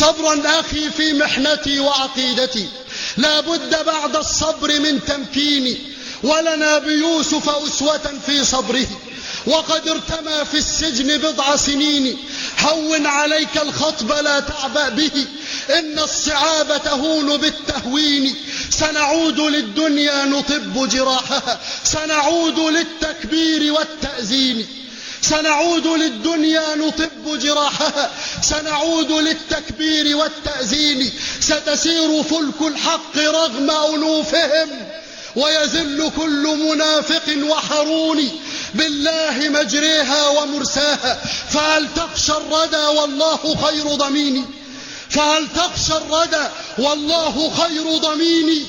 صبرا أخي في محنتي وعقيدتي. لا بد بعد الصبر من تمكيني ولنا بيوسف أسوة في صبره. وقد ارتمى في السجن بضع سنين. هون عليك الخطب لا تعبأ به. إن الصعاب تهون بالتهوين. سنعود للدنيا نطب جراحها. سنعود للتكبير والتأذين سنعود للدنيا نطب جراحها. سنعود للتكبير والتأذين ستسير فلك الحق رغم أنوفهم. ويزل كل منافق وحرون. بالله مجريها ومرساها. فهل تخشى الردى والله خير ضميني فهل تخشى الردى والله خير ضميني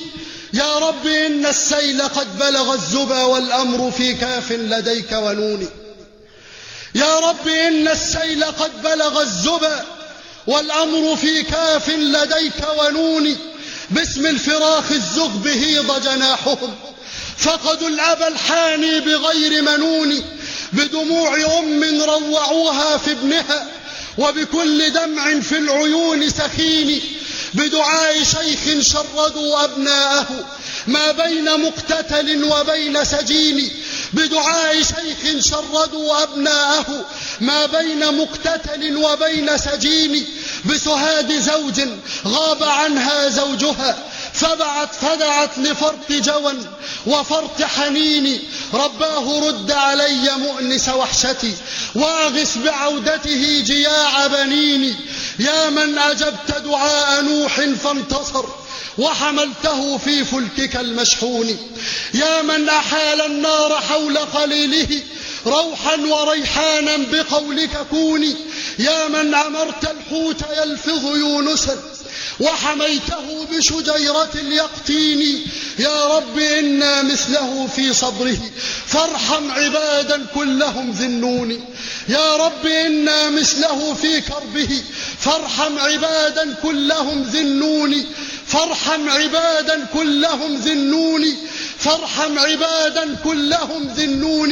يا رب إن السيل قد بلغ الزبا والأمر في كاف لديك ونوني يا رب إن السيل قد بلغ الزبا والأمر في كاف لديك ونوني باسم الفراخ الزغب هيض جناحهم فقدوا الأب الحاني بغير منون بدموع أم روعوها في ابنها وبكل دمع في العيون سخين بدعاء شيخ شردوا أبناءه ما بين مقتتل وبين سجين بدعاء شيخ شردوا أبناءه ما بين مقتتل وبين سجين بسهاد زوج غاب عنها زوجها فبعت فدعت لفرط جوى وفرط حنين رباه رد علي مؤنس وحشتي واغث بعودته جياع بنيني يا من أجبت دعاء نوح فانتصر وحملته في فلكك المشحون يا من أحال النار حول خليله روحا وريحانا بقولك كوني يا من أمرت الحوت يلفظ يونسا وحميته بشجيرة اليقطين. يا رب إنا مثله في صبره فارحم عبادا كلهم ذنون. يا رب إنا مثله في كربه فارحم عبادا كلهم ذنون. فارحم عبادا كلهم ذنون فارحم عبادا كلهم ذنون.